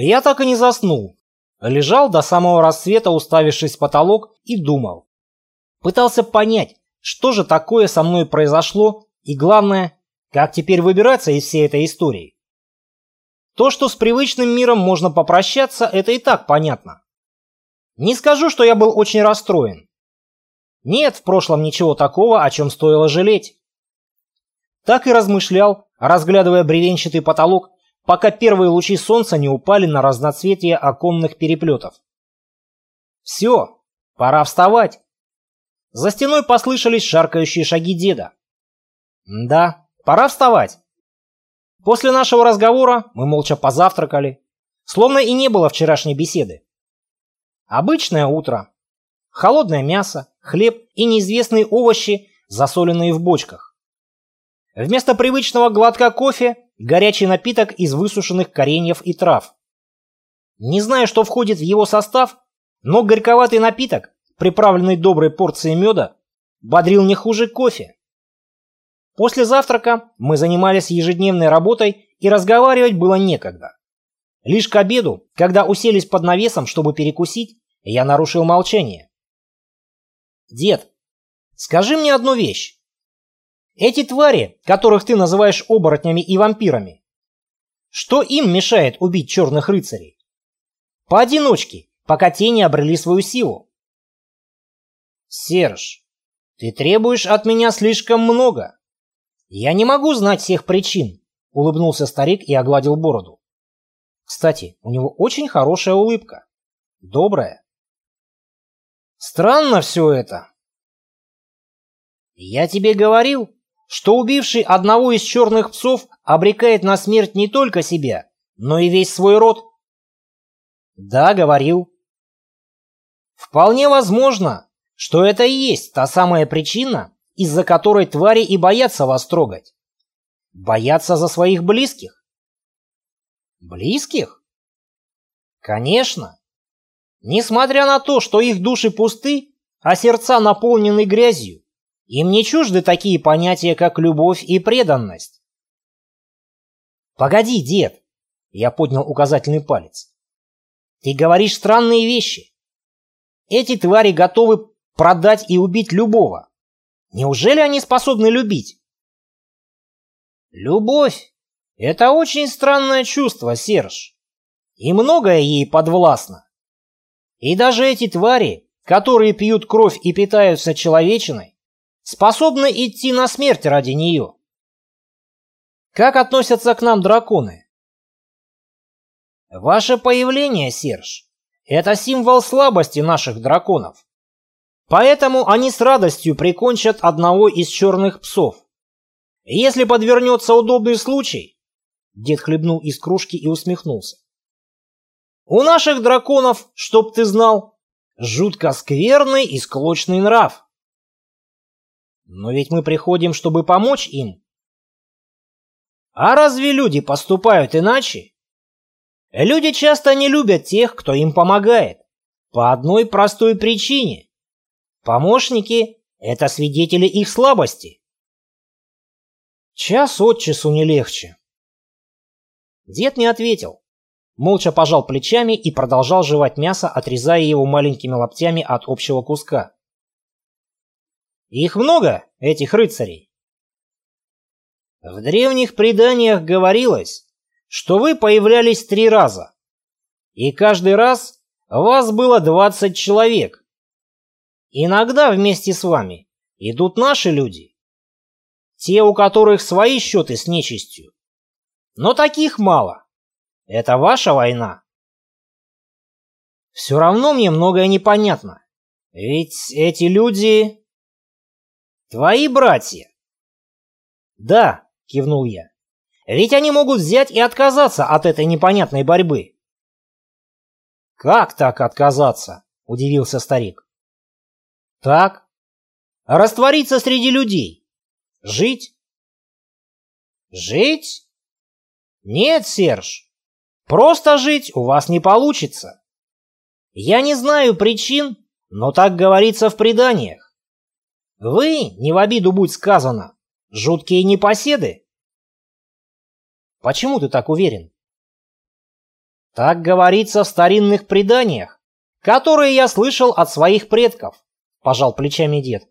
Я так и не заснул. Лежал до самого рассвета, уставившись в потолок, и думал. Пытался понять, что же такое со мной произошло, и главное, как теперь выбираться из всей этой истории. То, что с привычным миром можно попрощаться, это и так понятно. Не скажу, что я был очень расстроен. Нет в прошлом ничего такого, о чем стоило жалеть. Так и размышлял, разглядывая бревенчатый потолок пока первые лучи солнца не упали на разноцветие оконных переплетов. «Все, пора вставать!» За стеной послышались шаркающие шаги деда. «Да, пора вставать!» После нашего разговора мы молча позавтракали, словно и не было вчерашней беседы. Обычное утро. Холодное мясо, хлеб и неизвестные овощи, засоленные в бочках. Вместо привычного глотка кофе горячий напиток из высушенных кореньев и трав. Не знаю, что входит в его состав, но горьковатый напиток, приправленный доброй порцией меда, бодрил не хуже кофе. После завтрака мы занимались ежедневной работой и разговаривать было некогда. Лишь к обеду, когда уселись под навесом, чтобы перекусить, я нарушил молчание. «Дед, скажи мне одну вещь. Эти твари, которых ты называешь оборотнями и вампирами, что им мешает убить черных рыцарей? Поодиночке, пока те не обрели свою силу. Серж, ты требуешь от меня слишком много. Я не могу знать всех причин, улыбнулся старик и огладил бороду. Кстати, у него очень хорошая улыбка. Добрая. Странно все это. Я тебе говорил, что убивший одного из черных псов обрекает на смерть не только себя, но и весь свой род? Да, говорил. Вполне возможно, что это и есть та самая причина, из-за которой твари и боятся вас трогать. Боятся за своих близких. Близких? Конечно. Несмотря на то, что их души пусты, а сердца наполнены грязью, им не чужды такие понятия, как любовь и преданность. «Погоди, дед!» — я поднял указательный палец. «Ты говоришь странные вещи. Эти твари готовы продать и убить любого. Неужели они способны любить?» «Любовь — это очень странное чувство, Серж, и многое ей подвластно. И даже эти твари, которые пьют кровь и питаются человечиной, способны идти на смерть ради нее. Как относятся к нам драконы? Ваше появление, Серж, это символ слабости наших драконов. Поэтому они с радостью прикончат одного из черных псов. Если подвернется удобный случай, дед хлебнул из кружки и усмехнулся. У наших драконов, чтоб ты знал, жутко скверный и склочный нрав. Но ведь мы приходим, чтобы помочь им. А разве люди поступают иначе? Люди часто не любят тех, кто им помогает. По одной простой причине. Помощники – это свидетели их слабости. Час от часу не легче. Дед не ответил. Молча пожал плечами и продолжал жевать мясо, отрезая его маленькими локтями от общего куска. Их много, этих рыцарей. В древних преданиях говорилось, что вы появлялись три раза, и каждый раз вас было 20 человек. Иногда вместе с вами идут наши люди, те, у которых свои счеты с нечистью. Но таких мало. Это ваша война. Все равно мне многое непонятно. Ведь эти люди Твои братья. Да, кивнул я. Ведь они могут взять и отказаться от этой непонятной борьбы. Как так отказаться? Удивился старик. Так. Раствориться среди людей. Жить. Жить? Нет, Серж. Просто жить у вас не получится. Я не знаю причин, но так говорится в преданиях. Вы, не в обиду будь сказано, жуткие непоседы. Почему ты так уверен? Так говорится в старинных преданиях, которые я слышал от своих предков, пожал плечами дед.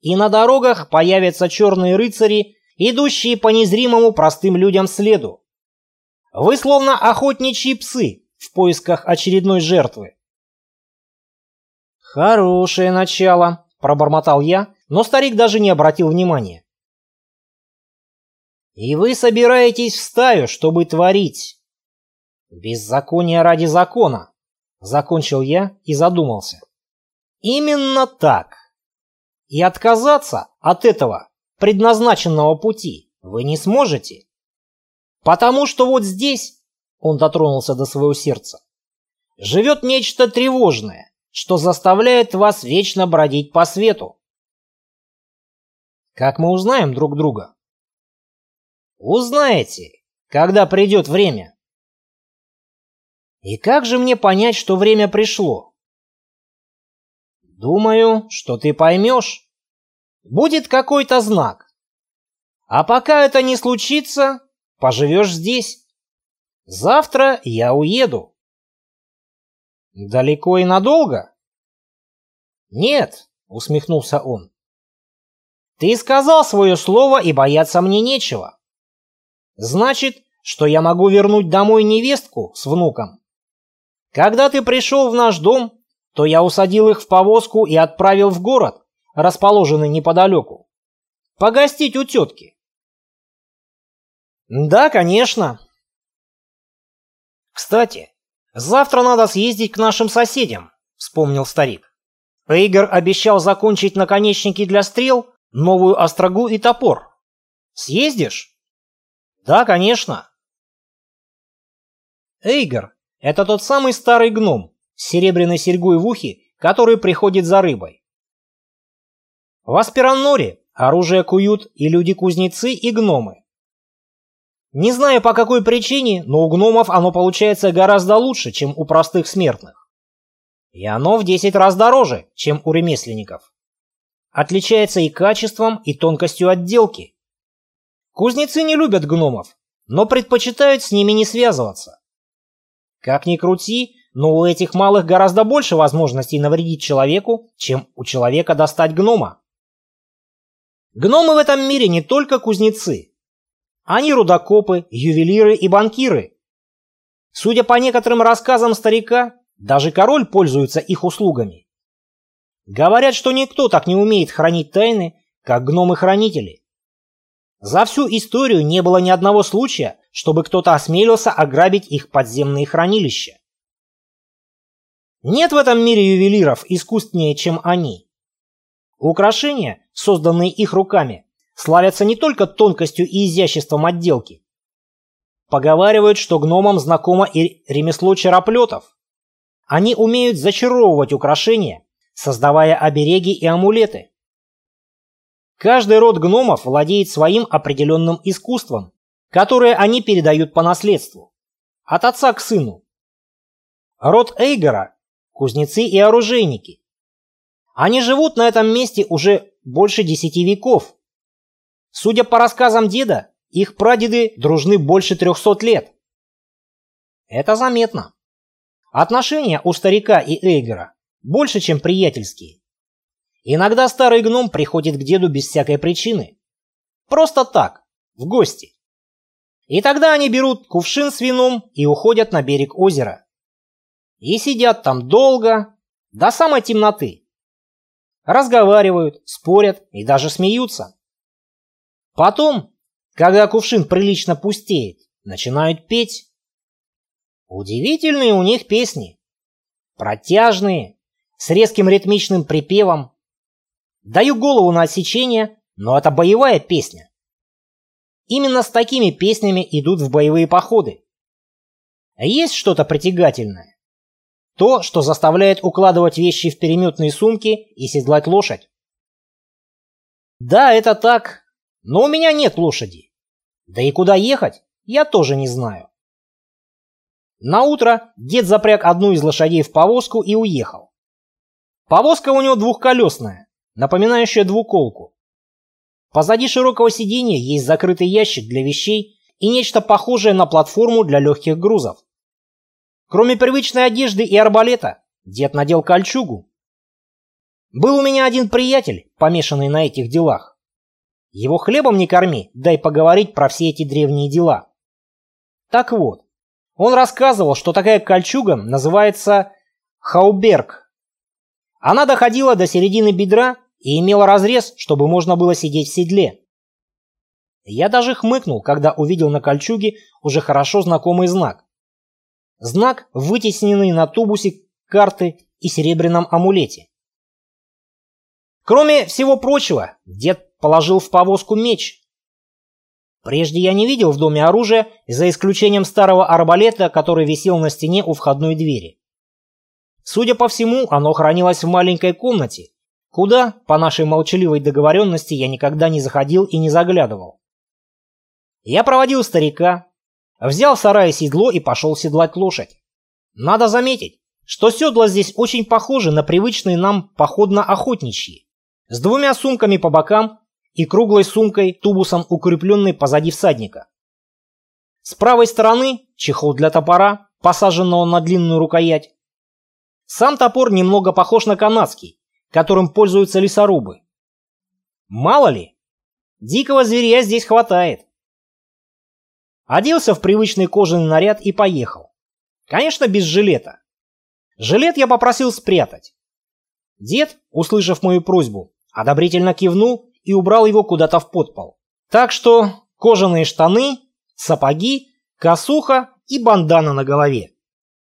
И на дорогах появятся черные рыцари, идущие по незримому простым людям следу. Вы словно охотничьи псы в поисках очередной жертвы. Хорошее начало, пробормотал я, но старик даже не обратил внимания. И вы собираетесь в стаю, чтобы творить. Беззаконие ради закона, закончил я и задумался. Именно так. И отказаться от этого предназначенного пути вы не сможете. Потому что вот здесь, он дотронулся до своего сердца, живет нечто тревожное, что заставляет вас вечно бродить по свету. Как мы узнаем друг друга? Узнаете, когда придет время. И как же мне понять, что время пришло? Думаю, что ты поймешь. Будет какой-то знак. А пока это не случится, поживешь здесь. Завтра я уеду. Далеко и надолго? Нет, усмехнулся он. Ты сказал свое слово, и бояться мне нечего. Значит, что я могу вернуть домой невестку с внуком. Когда ты пришел в наш дом, то я усадил их в повозку и отправил в город, расположенный неподалеку. Погостить у тетки. Да, конечно. Кстати, завтра надо съездить к нашим соседям, вспомнил старик. Эйгор обещал закончить наконечники для стрел, новую острогу и топор. Съездишь? Да, конечно. Эйгор – это тот самый старый гном с серебряной серьгой в ухе, который приходит за рыбой. В Аспиранноре оружие куют и люди-кузнецы, и гномы. Не знаю по какой причине, но у гномов оно получается гораздо лучше, чем у простых смертных. И оно в 10 раз дороже, чем у ремесленников. Отличается и качеством, и тонкостью отделки. Кузнецы не любят гномов, но предпочитают с ними не связываться. Как ни крути, но у этих малых гораздо больше возможностей навредить человеку, чем у человека достать гнома. Гномы в этом мире не только кузнецы. Они рудокопы, ювелиры и банкиры. Судя по некоторым рассказам старика, даже король пользуется их услугами. Говорят, что никто так не умеет хранить тайны, как гномы-хранители. За всю историю не было ни одного случая, чтобы кто-то осмелился ограбить их подземные хранилища. Нет в этом мире ювелиров искусственнее, чем они. Украшения, созданные их руками, славятся не только тонкостью и изяществом отделки. Поговаривают, что гномам знакомо и ремесло чероплетов. Они умеют зачаровывать украшения, создавая обереги и амулеты. Каждый род гномов владеет своим определенным искусством, которое они передают по наследству. От отца к сыну. Род Эйгора – кузнецы и оружейники. Они живут на этом месте уже больше десяти веков. Судя по рассказам деда, их прадеды дружны больше трехсот лет. Это заметно. Отношения у старика и Эйгора больше, чем приятельские. Иногда старый гном приходит к деду без всякой причины. Просто так, в гости. И тогда они берут кувшин с вином и уходят на берег озера. И сидят там долго, до самой темноты. Разговаривают, спорят и даже смеются. Потом, когда кувшин прилично пустеет, начинают петь. Удивительные у них песни. Протяжные, с резким ритмичным припевом, Даю голову на отсечение, но это боевая песня. Именно с такими песнями идут в боевые походы. Есть что-то притягательное. То, что заставляет укладывать вещи в переметные сумки и седлать лошадь. Да, это так, но у меня нет лошади. Да и куда ехать, я тоже не знаю. На утро дед запряг одну из лошадей в повозку и уехал. Повозка у него двухколесная, напоминающая двуколку. Позади широкого сиденья есть закрытый ящик для вещей и нечто похожее на платформу для легких грузов. Кроме привычной одежды и арбалета, дед надел кольчугу. Был у меня один приятель, помешанный на этих делах. Его хлебом не корми, дай поговорить про все эти древние дела. Так вот, он рассказывал, что такая кольчуга называется хауберг. Она доходила до середины бедра и имела разрез, чтобы можно было сидеть в седле. Я даже хмыкнул, когда увидел на кольчуге уже хорошо знакомый знак. Знак, вытесненный на тубусе карты и серебряном амулете. Кроме всего прочего, дед положил в повозку меч. Прежде я не видел в доме оружия, за исключением старого арбалета, который висел на стене у входной двери. Судя по всему, оно хранилось в маленькой комнате, куда, по нашей молчаливой договоренности, я никогда не заходил и не заглядывал. Я проводил старика, Взял в седло и пошел седлать лошадь. Надо заметить, что седла здесь очень похожи на привычные нам походно-охотничьи, с двумя сумками по бокам и круглой сумкой тубусом, укрепленной позади всадника. С правой стороны чехол для топора, посаженного на длинную рукоять. Сам топор немного похож на канадский, которым пользуются лесорубы. Мало ли, дикого зверя здесь хватает. Оделся в привычный кожаный наряд и поехал. Конечно, без жилета. Жилет я попросил спрятать. Дед, услышав мою просьбу, одобрительно кивнул и убрал его куда-то в подпол. Так что кожаные штаны, сапоги, косуха и бандана на голове.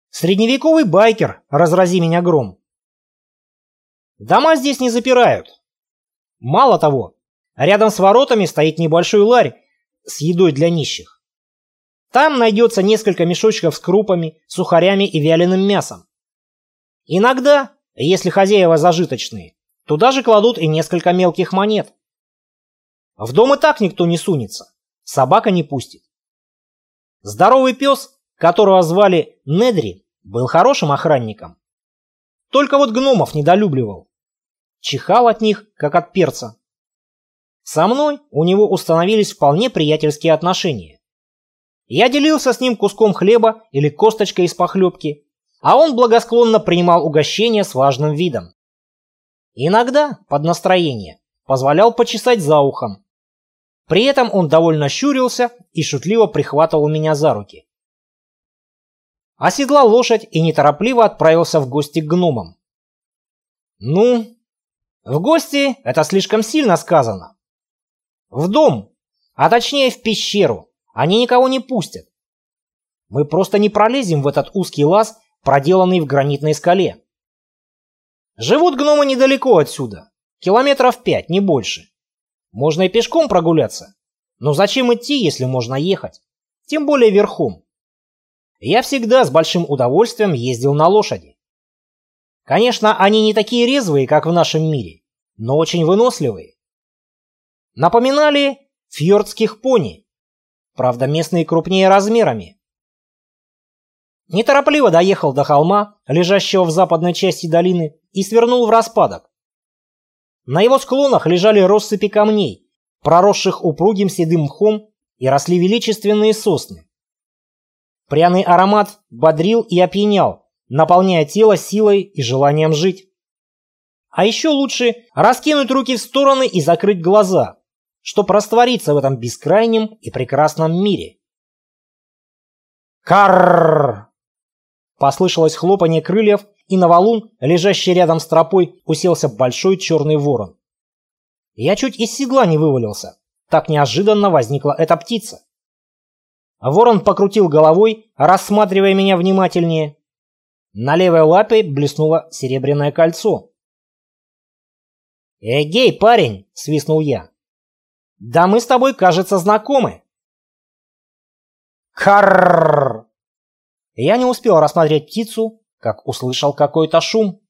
Средневековый байкер, разрази меня гром. Дома здесь не запирают. Мало того, рядом с воротами стоит небольшой ларь с едой для нищих. Там найдется несколько мешочков с крупами, сухарями и вяленым мясом. Иногда, если хозяева зажиточные, туда же кладут и несколько мелких монет. В дом и так никто не сунется, собака не пустит. Здоровый пес, которого звали Недри, был хорошим охранником. Только вот гномов недолюбливал. Чихал от них, как от перца. Со мной у него установились вполне приятельские отношения. Я делился с ним куском хлеба или косточкой из похлебки, а он благосклонно принимал угощение с важным видом. Иногда, под настроение, позволял почесать за ухом. При этом он довольно щурился и шутливо прихватывал меня за руки. Оседлал лошадь и неторопливо отправился в гости к гномам. Ну, в гости это слишком сильно сказано. В дом, а точнее в пещеру, они никого не пустят. Мы просто не пролезем в этот узкий лаз, проделанный в гранитной скале. Живут гномы недалеко отсюда, километров пять, не больше. Можно и пешком прогуляться. Но зачем идти, если можно ехать? Тем более верхом. Я всегда с большим удовольствием ездил на лошади. Конечно, они не такие резвые, как в нашем мире, но очень выносливые. Напоминали фьордских пони. Правда, местные крупнее размерами. Неторопливо доехал до холма, лежащего в западной части долины, и свернул в распадок. На его склонах лежали россыпи камней, проросших упругим седым мхом, и росли величественные сосны. Пряный аромат бодрил и опьянял, наполняя тело силой и желанием жить. А еще лучше раскинуть руки в стороны и закрыть глаза, чтобы раствориться в этом бескрайнем и прекрасном мире. Карр! Послышалось хлопанье крыльев, и на валун, лежащий рядом с тропой, уселся большой черный ворон. Я чуть из седла не вывалился. Так неожиданно возникла эта птица. Ворон покрутил головой, рассматривая меня внимательнее. На левой лапе блеснуло серебряное кольцо. «Эгей, парень!» — свистнул я. Да мы с тобой, кажется, знакомы. Карр! Я не успел рассмотреть птицу, как услышал какой-то шум.